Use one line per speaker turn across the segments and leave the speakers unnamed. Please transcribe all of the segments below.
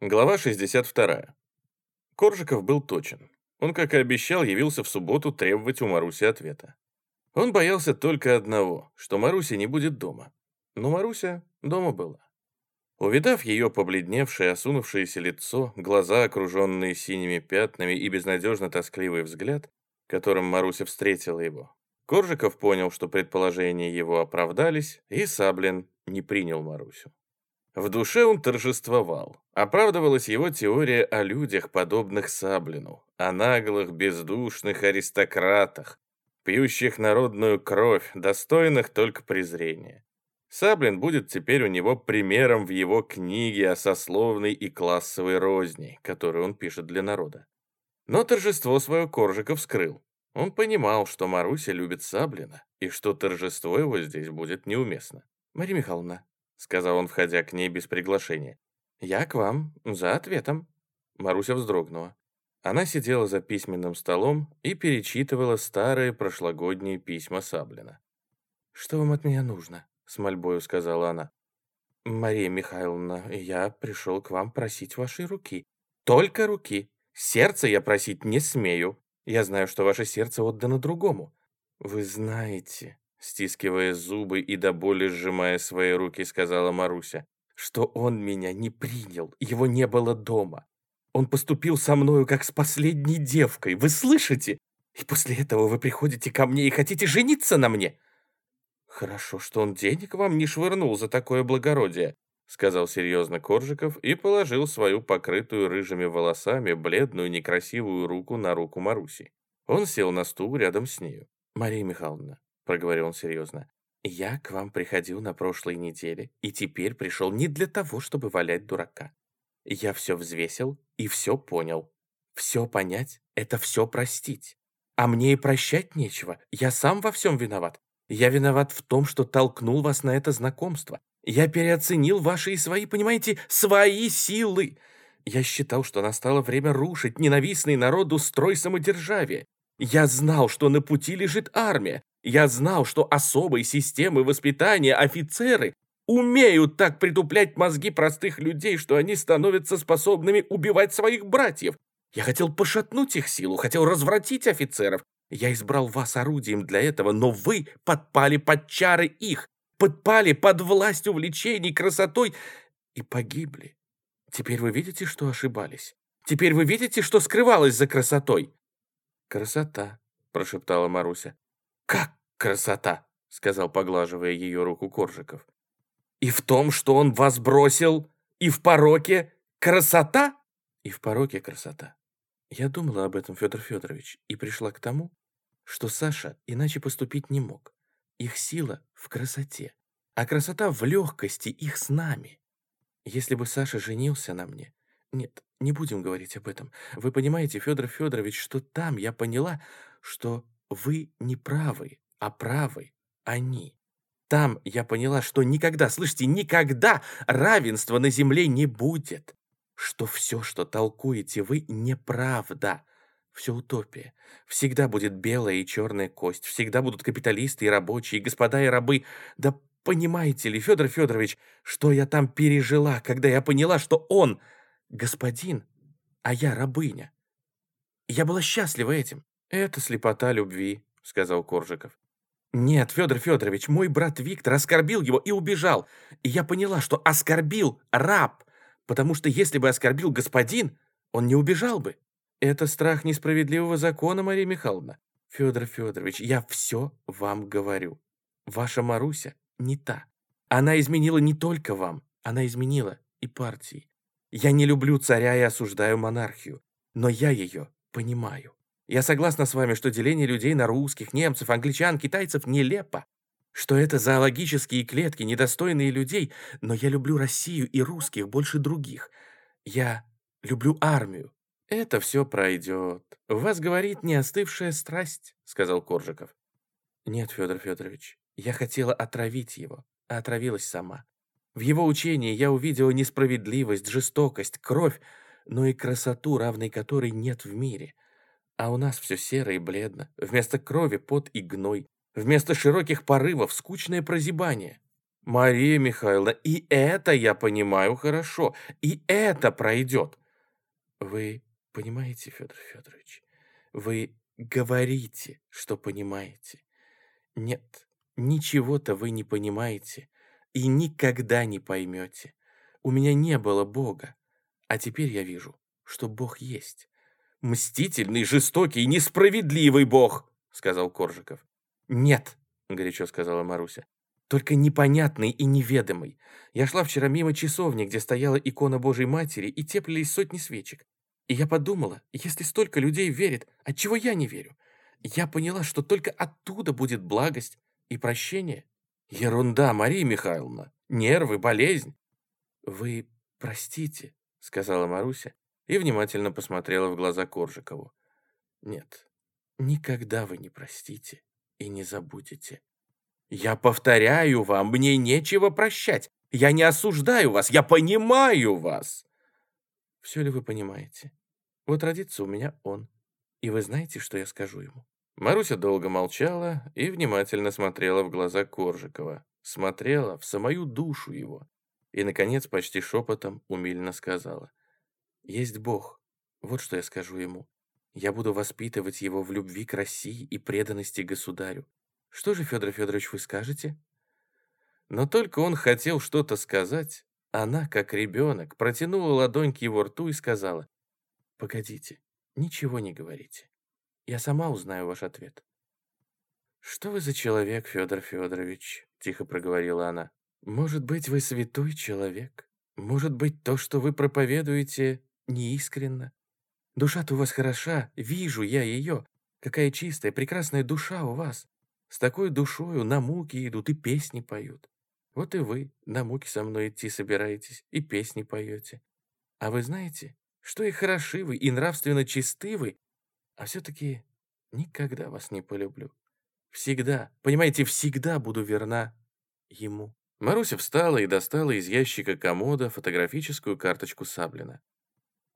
Глава 62. Коржиков был точен. Он, как и обещал, явился в субботу требовать у Маруси ответа. Он боялся только одного, что Маруся не будет дома. Но Маруся дома была. Увидав ее побледневшее, осунувшееся лицо, глаза, окруженные синими пятнами и безнадежно тоскливый взгляд, которым Маруся встретила его, Коржиков понял, что предположения его оправдались, и Саблин не принял Марусю. В душе он торжествовал. Оправдывалась его теория о людях, подобных Саблину, о наглых, бездушных аристократах, пьющих народную кровь, достойных только презрения. Саблин будет теперь у него примером в его книге о сословной и классовой розни, которую он пишет для народа. Но торжество свое Коржиков скрыл. Он понимал, что Маруся любит Саблина, и что торжество его здесь будет неуместно. «Мария Михайловна, сказал он, входя к ней без приглашения. «Я к вам за ответом». Маруся вздрогнула. Она сидела за письменным столом и перечитывала старые прошлогодние письма Саблина. «Что вам от меня нужно?» — с мольбою сказала она. «Мария Михайловна, я пришел к вам просить вашей руки. Только руки. Сердце я просить не смею. Я знаю, что ваше сердце отдано другому. Вы знаете, Стискивая зубы и до боли сжимая свои руки, сказала Маруся, что он меня не принял, его не было дома. Он поступил со мною, как с последней девкой, вы слышите? И после этого вы приходите ко мне и хотите жениться на мне? Хорошо, что он денег вам не швырнул за такое благородие, сказал серьезно Коржиков и положил свою покрытую рыжими волосами бледную некрасивую руку на руку Маруси. Он сел на стул рядом с нею. «Мария Михайловна, проговорил он серьезно. «Я к вам приходил на прошлой неделе, и теперь пришел не для того, чтобы валять дурака. Я все взвесил и все понял. Все понять — это все простить. А мне и прощать нечего, я сам во всем виноват. Я виноват в том, что толкнул вас на это знакомство. Я переоценил ваши и свои, понимаете, свои силы. Я считал, что настало время рушить ненавистный народу строй самодержавия. Я знал, что на пути лежит армия, я знал, что особой системы воспитания офицеры умеют так притуплять мозги простых людей, что они становятся способными убивать своих братьев. Я хотел пошатнуть их силу, хотел развратить офицеров. Я избрал вас орудием для этого, но вы подпали под чары их, подпали под власть увлечений красотой и погибли. Теперь вы видите, что ошибались? Теперь вы видите, что скрывалось за красотой? Красота, прошептала Маруся. «Как красота!» — сказал, поглаживая ее руку Коржиков. «И в том, что он вас бросил, и в пороке красота?» «И в пороке красота. Я думала об этом, Федор Федорович, и пришла к тому, что Саша иначе поступить не мог. Их сила в красоте, а красота в легкости их с нами. Если бы Саша женился на мне... Нет, не будем говорить об этом. Вы понимаете, Федор Федорович, что там я поняла, что вы не правы, а правы они. Там я поняла, что никогда, слышите, никогда равенства на земле не будет. Что все, что толкуете вы, неправда. Все утопия. Всегда будет белая и черная кость. Всегда будут капиталисты и рабочие, господа и рабы. Да понимаете ли, Федор Федорович, что я там пережила, когда я поняла, что он господин, а я рабыня? Я была счастлива этим. «Это слепота любви», — сказал Коржиков. «Нет, Федор Федорович, мой брат Виктор оскорбил его и убежал. И я поняла, что оскорбил раб, потому что если бы оскорбил господин, он не убежал бы. Это страх несправедливого закона, Мария Михайловна. Федор Федорович, я все вам говорю. Ваша Маруся не та. Она изменила не только вам, она изменила и партии. Я не люблю царя и осуждаю монархию, но я ее понимаю. Я согласна с вами, что деление людей на русских, немцев, англичан, китайцев нелепо, что это зоологические клетки, недостойные людей, но я люблю Россию и русских больше других. Я люблю армию. Это все пройдет. В вас говорит не остывшая страсть, сказал Коржиков. Нет, Федор Федорович, я хотела отравить его, а отравилась сама. В его учении я увидела несправедливость, жестокость, кровь, но и красоту, равной которой нет в мире. А у нас все серо и бледно. Вместо крови пот и гной. Вместо широких порывов скучное прозябание. Мария Михайловна, и это я понимаю хорошо, и это пройдет. Вы понимаете, Федор Федорович, вы говорите, что понимаете. Нет, ничего-то вы не понимаете и никогда не поймете. У меня не было Бога, а теперь я вижу, что Бог есть. Мстительный, жестокий, несправедливый Бог, сказал Коржиков. Нет, горячо сказала Маруся только непонятный и неведомый. Я шла вчера мимо часовни, где стояла икона Божьей Матери, и теплились сотни свечек. И я подумала, если столько людей верит, отчего я не верю? Я поняла, что только оттуда будет благость и прощение. Ерунда, Мария Михайловна. Нервы, болезнь. Вы простите, сказала Маруся и внимательно посмотрела в глаза Коржикову. Нет, никогда вы не простите и не забудете. Я повторяю вам, мне нечего прощать. Я не осуждаю вас, я понимаю вас. Все ли вы понимаете? Вот родится у меня он. И вы знаете, что я скажу ему? Маруся долго молчала и внимательно смотрела в глаза Коржикова. Смотрела в самую душу его. И, наконец, почти шепотом умильно сказала. «Есть Бог. Вот что я скажу ему. Я буду воспитывать его в любви к России и преданности государю. Что же, Федор Федорович, вы скажете? Но только он хотел что-то сказать, она, как ребенок, протянула ладонь к его рту и сказала, «Погодите, ничего не говорите. Я сама узнаю ваш ответ». «Что вы за человек, Федор Федорович?» — тихо проговорила она. «Может быть, вы святой человек? Может быть, то, что вы проповедуете, неискренно? Душа-то у вас хороша, вижу я ее. Какая чистая, прекрасная душа у вас. С такой душою на муки идут и песни поют. Вот и вы на муки со мной идти собираетесь и песни поете. А вы знаете, что и хороши вы, и нравственно чисты вы, а все-таки никогда вас не полюблю. Всегда, понимаете, всегда буду верна ему». Маруся встала и достала из ящика комода фотографическую карточку Саблина.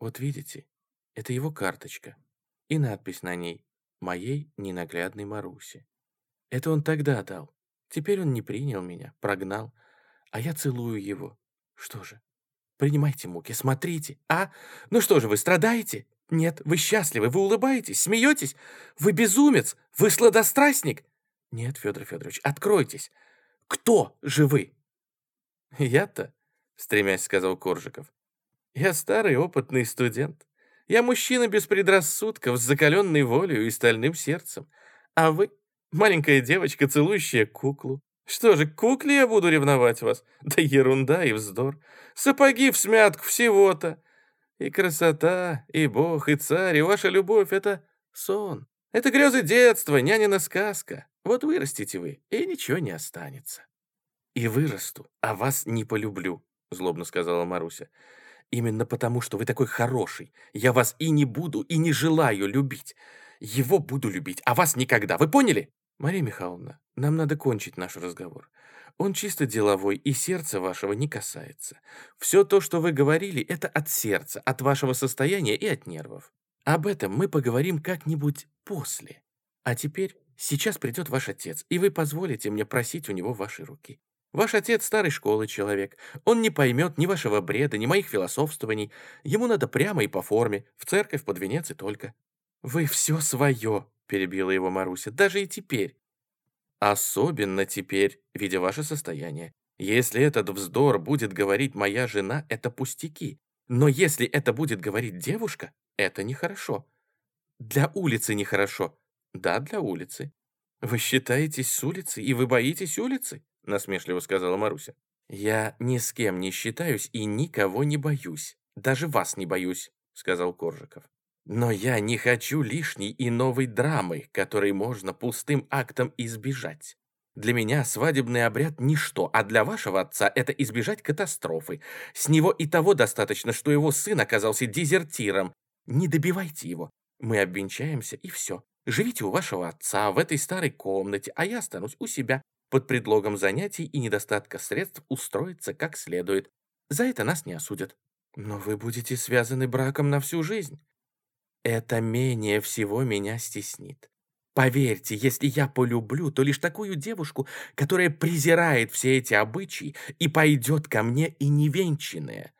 «Вот видите, это его карточка. И надпись на ней «Моей ненаглядной Марусе». Это он тогда дал. Теперь он не принял меня, прогнал. А я целую его. Что же? Принимайте муки, смотрите. А? Ну что же, вы страдаете? Нет, вы счастливы, вы улыбаетесь, смеетесь? Вы безумец, вы сладострастник? Нет, Федор Федорович, откройтесь. Кто же вы? Я-то, стремясь, сказал Коржиков. Я старый опытный студент. Я мужчина без предрассудков, с закаленной волей и стальным сердцем. А вы Маленькая девочка, целующая куклу. Что же, к кукле я буду ревновать вас? Да ерунда и вздор. Сапоги в смятку всего-то. И красота, и бог, и царь, и ваша любовь — это сон. Это грезы детства, нянина сказка. Вот вырастите вы, и ничего не останется. И вырасту, а вас не полюблю, злобно сказала Маруся. Именно потому, что вы такой хороший, я вас и не буду, и не желаю любить. Его буду любить, а вас никогда. Вы поняли? «Мария Михайловна, нам надо кончить наш разговор. Он чисто деловой и сердца вашего не касается. Все то, что вы говорили, это от сердца, от вашего состояния и от нервов. Об этом мы поговорим как-нибудь после. А теперь, сейчас придет ваш отец, и вы позволите мне просить у него вашей руки. Ваш отец старой школы человек. Он не поймет ни вашего бреда, ни моих философствований. Ему надо прямо и по форме, в церковь, под венец и только. Вы все свое, перебила его Маруся, даже и теперь. Особенно теперь, видя ваше состояние. Если этот вздор будет говорить моя жена, это пустяки. Но если это будет говорить девушка, это нехорошо. Для улицы нехорошо. Да, для улицы. Вы считаетесь с улицы, и вы боитесь улицы? Насмешливо сказала Маруся. Я ни с кем не считаюсь и никого не боюсь. Даже вас не боюсь, сказал Коржиков. Но я не хочу лишней и новой драмы, которой можно пустым актом избежать. Для меня свадебный обряд – ничто, а для вашего отца это избежать катастрофы. С него и того достаточно, что его сын оказался дезертиром. Не добивайте его. Мы обвенчаемся, и все. Живите у вашего отца в этой старой комнате, а я останусь у себя. Под предлогом занятий и недостатка средств устроиться как следует. За это нас не осудят. Но вы будете связаны браком на всю жизнь. Это менее всего меня стеснит.
Поверьте, если я полюблю, то лишь такую девушку, которая презирает все эти обычаи и пойдет ко мне и невенчанная.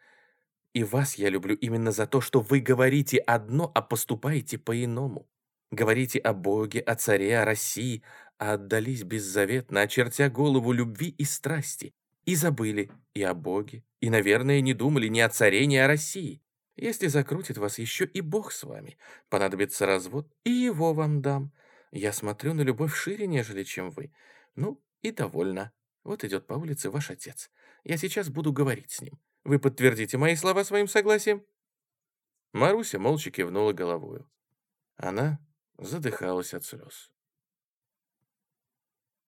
И вас я люблю именно за то, что вы говорите одно, а поступаете по-иному. Говорите о Боге, о царе, о России, а отдались беззаветно, очертя голову любви и страсти. И забыли и о Боге, и, наверное, не думали ни о царе, ни о России. Если закрутит вас еще и Бог с вами, понадобится развод, и его вам дам. Я смотрю на любовь шире, нежели чем вы. Ну, и довольна. Вот идет по улице ваш отец. Я сейчас буду говорить с ним. Вы подтвердите мои слова своим согласием?»
Маруся молча кивнула головою. Она задыхалась от слез.